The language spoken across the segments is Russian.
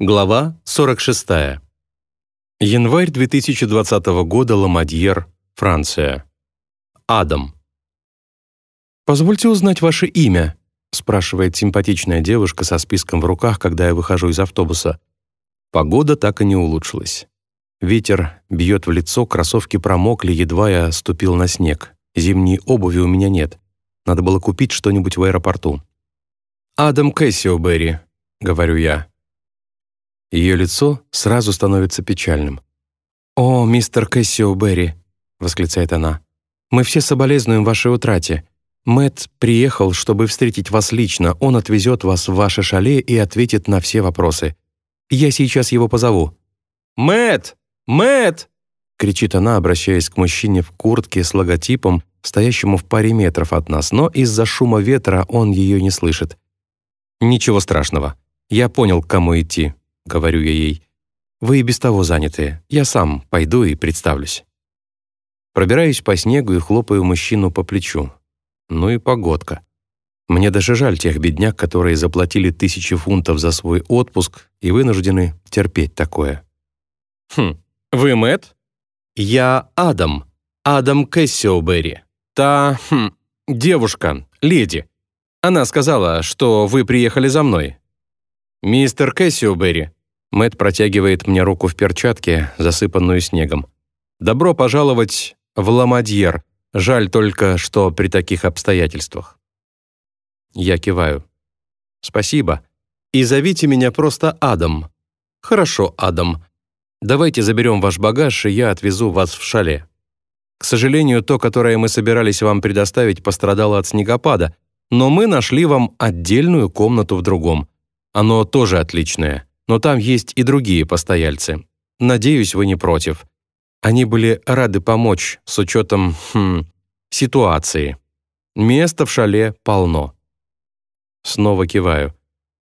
Глава 46. Январь 2020 года, Ламадьер, Франция. Адам. «Позвольте узнать ваше имя», — спрашивает симпатичная девушка со списком в руках, когда я выхожу из автобуса. Погода так и не улучшилась. Ветер бьет в лицо, кроссовки промокли, едва я ступил на снег. Зимней обуви у меня нет. Надо было купить что-нибудь в аэропорту. «Адам Кэссиоберри», — говорю я. Ее лицо сразу становится печальным. «О, мистер Кэссио Берри!» — восклицает она. «Мы все соболезнуем вашей утрате. Мэтт приехал, чтобы встретить вас лично. Он отвезет вас в ваше шале и ответит на все вопросы. Я сейчас его позову». «Мэтт! Мэтт!» — кричит она, обращаясь к мужчине в куртке с логотипом, стоящему в паре метров от нас, но из-за шума ветра он ее не слышит. «Ничего страшного. Я понял, к кому идти говорю я ей. «Вы и без того заняты. Я сам пойду и представлюсь». Пробираюсь по снегу и хлопаю мужчину по плечу. Ну и погодка. Мне даже жаль тех бедняк, которые заплатили тысячи фунтов за свой отпуск и вынуждены терпеть такое. «Хм, вы Мэтт?» «Я Адам. Адам Кэссиоберри. Та, хм, девушка, леди. Она сказала, что вы приехали за мной». «Мистер Кэссиоберри», Мэт протягивает мне руку в перчатке, засыпанную снегом. «Добро пожаловать в Ламадьер. Жаль только, что при таких обстоятельствах». Я киваю. «Спасибо. И зовите меня просто Адам». «Хорошо, Адам. Давайте заберем ваш багаж, и я отвезу вас в шале». К сожалению, то, которое мы собирались вам предоставить, пострадало от снегопада, но мы нашли вам отдельную комнату в другом. Оно тоже отличное но там есть и другие постояльцы. Надеюсь, вы не против. Они были рады помочь с учетом хм, ситуации. Места в шале полно. Снова киваю.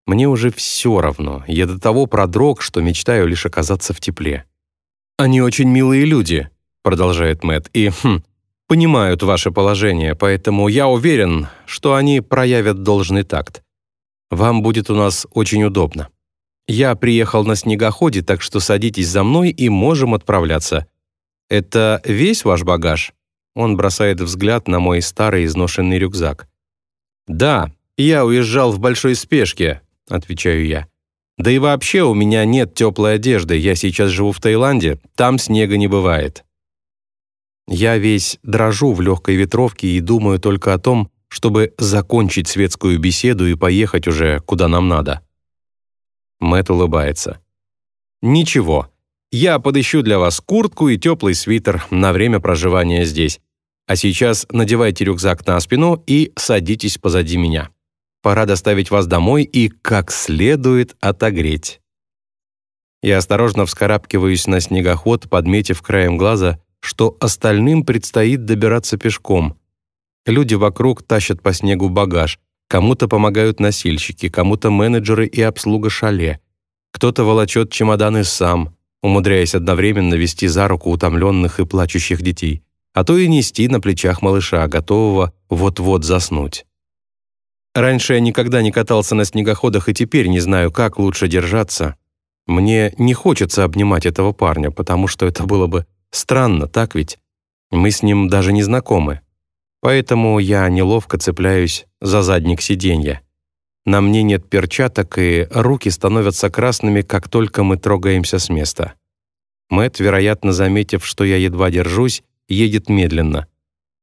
Мне уже все равно. Я до того продрог, что мечтаю лишь оказаться в тепле. «Они очень милые люди», — продолжает Мэт, «и хм, понимают ваше положение, поэтому я уверен, что они проявят должный такт. Вам будет у нас очень удобно». Я приехал на снегоходе, так что садитесь за мной и можем отправляться. Это весь ваш багаж?» Он бросает взгляд на мой старый изношенный рюкзак. «Да, я уезжал в большой спешке», — отвечаю я. «Да и вообще у меня нет теплой одежды, я сейчас живу в Таиланде, там снега не бывает». Я весь дрожу в легкой ветровке и думаю только о том, чтобы закончить светскую беседу и поехать уже куда нам надо. Мэт улыбается. «Ничего. Я подыщу для вас куртку и теплый свитер на время проживания здесь. А сейчас надевайте рюкзак на спину и садитесь позади меня. Пора доставить вас домой и как следует отогреть». Я осторожно вскарабкиваюсь на снегоход, подметив краем глаза, что остальным предстоит добираться пешком. Люди вокруг тащат по снегу багаж, Кому-то помогают носильщики, кому-то менеджеры и обслуга шале. Кто-то волочет чемоданы сам, умудряясь одновременно вести за руку утомленных и плачущих детей, а то и нести на плечах малыша, готового вот-вот заснуть. Раньше я никогда не катался на снегоходах и теперь не знаю, как лучше держаться. Мне не хочется обнимать этого парня, потому что это было бы странно, так ведь? Мы с ним даже не знакомы. Поэтому я неловко цепляюсь за задник сиденья. На мне нет перчаток, и руки становятся красными, как только мы трогаемся с места. Мэт, вероятно, заметив, что я едва держусь, едет медленно.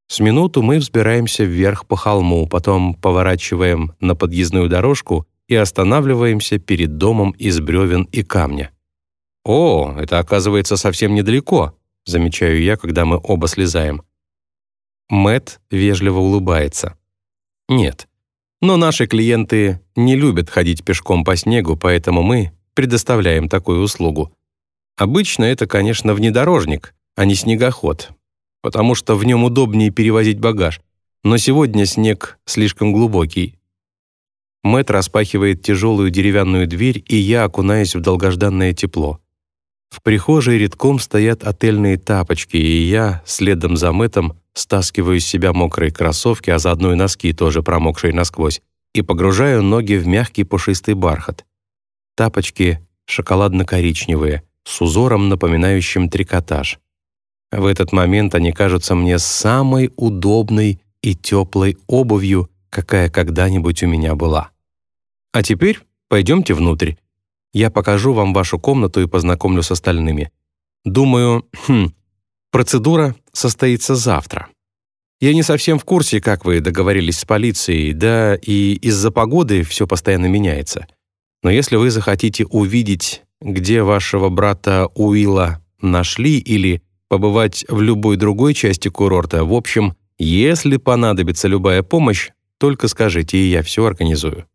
С минуту мы взбираемся вверх по холму, потом поворачиваем на подъездную дорожку и останавливаемся перед домом из бревен и камня. «О, это оказывается совсем недалеко», замечаю я, когда мы оба слезаем. Мэт вежливо улыбается. Нет. Но наши клиенты не любят ходить пешком по снегу, поэтому мы предоставляем такую услугу. Обычно это, конечно, внедорожник, а не снегоход, потому что в нем удобнее перевозить багаж. Но сегодня снег слишком глубокий. Мэт распахивает тяжелую деревянную дверь, и я окунаюсь в долгожданное тепло. В прихожей редком стоят отельные тапочки, и я, следом за Мэтом, стаскиваю с себя мокрые кроссовки, а заодно и носки, тоже промокшие насквозь, и погружаю ноги в мягкий пушистый бархат. Тапочки шоколадно-коричневые, с узором, напоминающим трикотаж. В этот момент они кажутся мне самой удобной и теплой обувью, какая когда-нибудь у меня была. А теперь пойдемте внутрь. Я покажу вам вашу комнату и познакомлю с остальными. Думаю, хм, процедура состоится завтра. Я не совсем в курсе, как вы договорились с полицией, да и из-за погоды все постоянно меняется. Но если вы захотите увидеть, где вашего брата Уилла нашли или побывать в любой другой части курорта, в общем, если понадобится любая помощь, только скажите, и я все организую.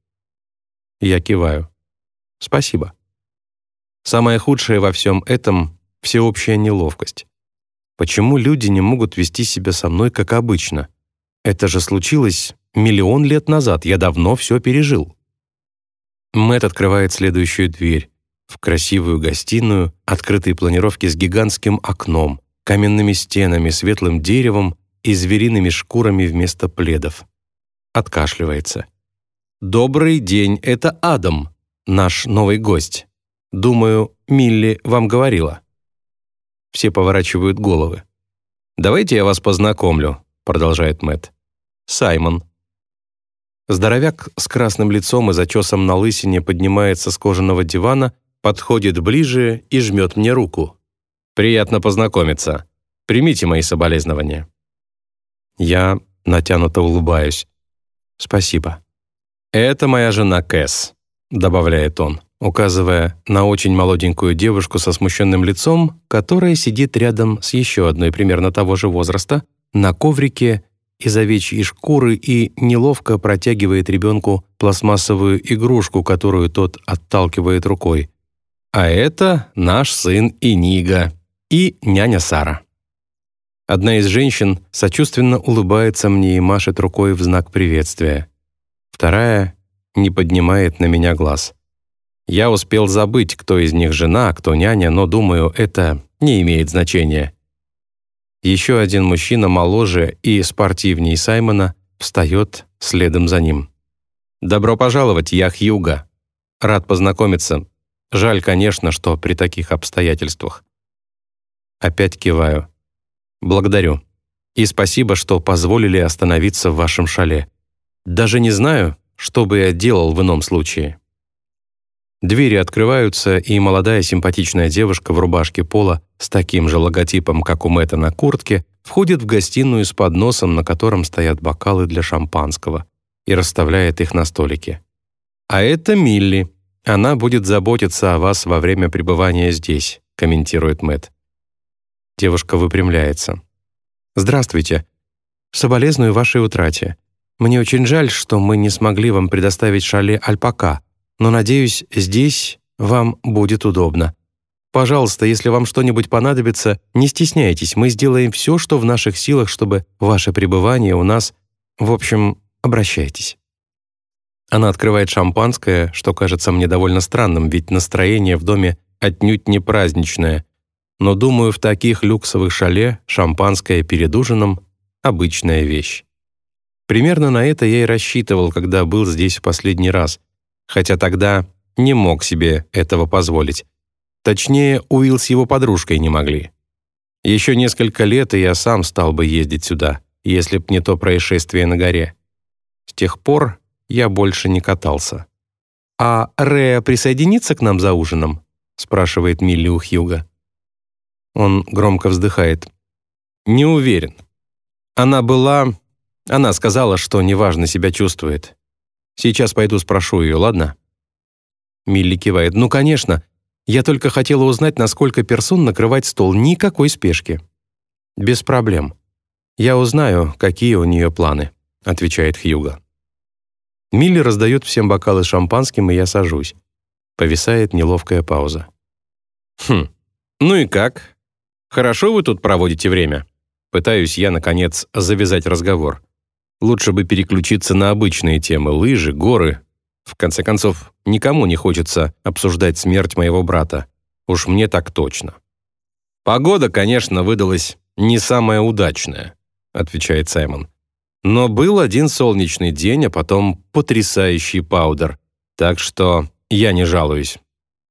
Я киваю. Спасибо. Самое худшее во всем этом — всеобщая неловкость. Почему люди не могут вести себя со мной как обычно? Это же случилось миллион лет назад, я давно все пережил. Мэт открывает следующую дверь в красивую гостиную, открытой планировки с гигантским окном, каменными стенами, светлым деревом и звериными шкурами вместо пледов. Откашливается. «Добрый день, это Адам, наш новый гость. Думаю, Милли вам говорила». Все поворачивают головы. «Давайте я вас познакомлю», — продолжает Мэт. «Саймон, Здоровяк с красным лицом и зачесом на лысине поднимается с кожаного дивана, подходит ближе и жмет мне руку. «Приятно познакомиться. Примите мои соболезнования». Я натянуто улыбаюсь. «Спасибо». «Это моя жена Кэс», — добавляет он, указывая на очень молоденькую девушку со смущенным лицом, которая сидит рядом с еще одной примерно того же возраста на коврике из овечьей шкуры и неловко протягивает ребенку пластмассовую игрушку, которую тот отталкивает рукой. А это наш сын Инига и няня Сара. Одна из женщин сочувственно улыбается мне и машет рукой в знак приветствия. Вторая не поднимает на меня глаз. Я успел забыть, кто из них жена, а кто няня, но, думаю, это не имеет значения. Еще один мужчина моложе и спортивнее Саймона встает следом за ним. «Добро пожаловать, я Хьюга. Рад познакомиться. Жаль, конечно, что при таких обстоятельствах». Опять киваю. «Благодарю. И спасибо, что позволили остановиться в вашем шале. Даже не знаю, что бы я делал в ином случае». Двери открываются, и молодая симпатичная девушка в рубашке пола с таким же логотипом, как у Мэтта на куртке, входит в гостиную с подносом, на котором стоят бокалы для шампанского, и расставляет их на столике. «А это Милли. Она будет заботиться о вас во время пребывания здесь», комментирует Мэтт. Девушка выпрямляется. «Здравствуйте. Соболезную вашей утрате. Мне очень жаль, что мы не смогли вам предоставить шале «Альпака», но, надеюсь, здесь вам будет удобно. Пожалуйста, если вам что-нибудь понадобится, не стесняйтесь, мы сделаем все, что в наших силах, чтобы ваше пребывание у нас... В общем, обращайтесь». Она открывает шампанское, что кажется мне довольно странным, ведь настроение в доме отнюдь не праздничное. Но, думаю, в таких люксовых шале шампанское перед ужином — обычная вещь. Примерно на это я и рассчитывал, когда был здесь в последний раз, хотя тогда не мог себе этого позволить. Точнее, Уилл с его подружкой не могли. Еще несколько лет, и я сам стал бы ездить сюда, если б не то происшествие на горе. С тех пор я больше не катался. «А Рея присоединится к нам за ужином?» спрашивает Милли у Хьюга. Он громко вздыхает. «Не уверен. Она была... Она сказала, что неважно себя чувствует. Сейчас пойду спрошу ее, ладно?» Милли кивает. «Ну, конечно. Я только хотела узнать, на сколько персон накрывать стол. Никакой спешки». «Без проблем. Я узнаю, какие у нее планы», — отвечает Хьюго. Милли раздает всем бокалы с шампанским, и я сажусь. Повисает неловкая пауза. «Хм, ну и как? Хорошо вы тут проводите время?» Пытаюсь я, наконец, завязать разговор. Лучше бы переключиться на обычные темы — лыжи, горы. В конце концов, никому не хочется обсуждать смерть моего брата. Уж мне так точно. «Погода, конечно, выдалась не самая удачная», — отвечает Саймон. «Но был один солнечный день, а потом потрясающий паудер. Так что я не жалуюсь.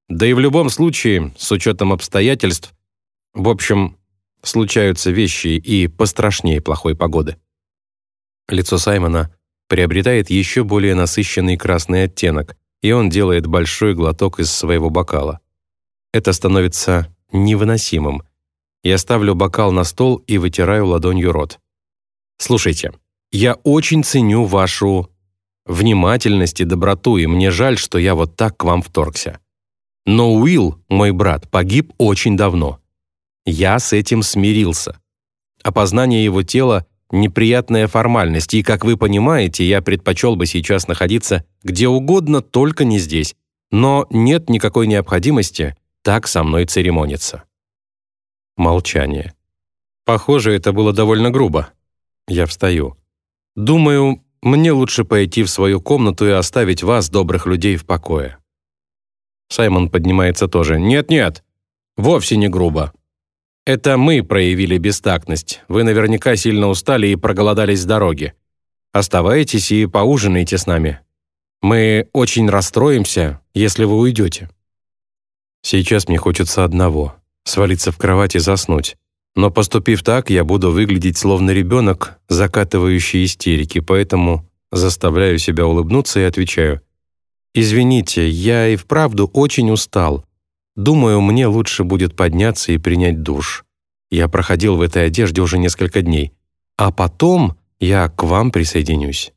Да и в любом случае, с учетом обстоятельств, в общем, случаются вещи и пострашнее плохой погоды. Лицо Саймона приобретает еще более насыщенный красный оттенок, и он делает большой глоток из своего бокала. Это становится невыносимым. Я ставлю бокал на стол и вытираю ладонью рот. «Слушайте, я очень ценю вашу внимательность и доброту, и мне жаль, что я вот так к вам вторгся. Но Уилл, мой брат, погиб очень давно. Я с этим смирился. Опознание его тела — неприятная формальность, и, как вы понимаете, я предпочел бы сейчас находиться где угодно, только не здесь. Но нет никакой необходимости так со мной церемониться. Молчание. Похоже, это было довольно грубо. Я встаю. Думаю, мне лучше пойти в свою комнату и оставить вас, добрых людей, в покое. Саймон поднимается тоже. «Нет-нет, вовсе не грубо. Это мы проявили бестактность. Вы наверняка сильно устали и проголодались с дороги. Оставайтесь и поужинайте с нами. Мы очень расстроимся, если вы уйдете». Сейчас мне хочется одного — свалиться в кровать и заснуть. Но поступив так, я буду выглядеть словно ребенок, закатывающий истерики, поэтому заставляю себя улыбнуться и отвечаю. «Извините, я и вправду очень устал. Думаю, мне лучше будет подняться и принять душ. Я проходил в этой одежде уже несколько дней. А потом я к вам присоединюсь».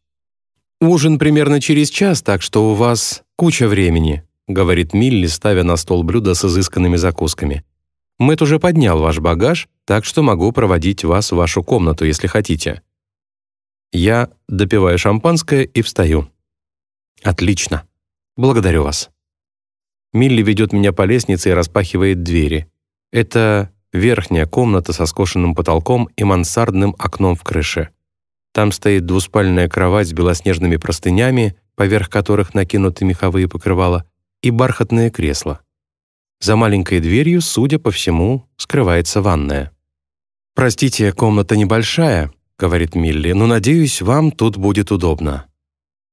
«Ужин примерно через час, так что у вас куча времени», говорит Милли, ставя на стол блюдо с изысканными закусками. Мэтт уже поднял ваш багаж, так что могу проводить вас в вашу комнату, если хотите». Я допиваю шампанское и встаю. «Отлично. Благодарю вас». Милли ведет меня по лестнице и распахивает двери. Это верхняя комната со скошенным потолком и мансардным окном в крыше. Там стоит двуспальная кровать с белоснежными простынями, поверх которых накинуты меховые покрывала, и бархатное кресло. За маленькой дверью, судя по всему, скрывается ванная. «Простите, комната небольшая», — говорит Милли, «но, надеюсь, вам тут будет удобно.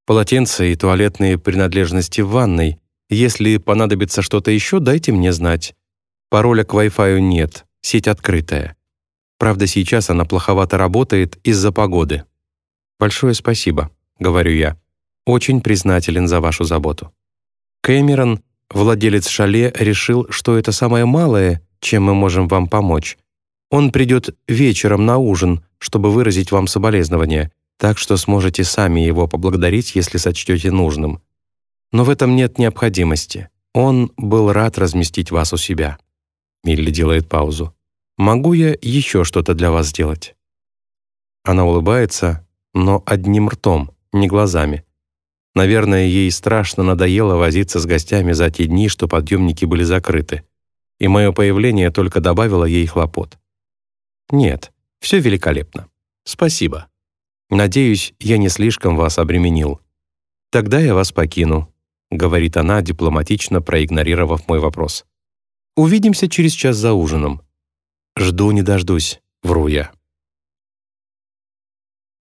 Полотенце и туалетные принадлежности в ванной. Если понадобится что-то еще, дайте мне знать. Пароля к Wi-Fi нет, сеть открытая. Правда, сейчас она плоховато работает из-за погоды. Большое спасибо, говорю я. Очень признателен за вашу заботу. Кэмерон Владелец шале решил, что это самое малое, чем мы можем вам помочь. Он придет вечером на ужин, чтобы выразить вам соболезнования, так что сможете сами его поблагодарить, если сочтете нужным. Но в этом нет необходимости. Он был рад разместить вас у себя». Милли делает паузу. «Могу я еще что-то для вас сделать?» Она улыбается, но одним ртом, не глазами. Наверное, ей страшно надоело возиться с гостями за те дни, что подъемники были закрыты. И мое появление только добавило ей хлопот. Нет, все великолепно. Спасибо. Надеюсь, я не слишком вас обременил. Тогда я вас покину, говорит она, дипломатично проигнорировав мой вопрос. Увидимся через час за ужином. Жду не дождусь, вру я.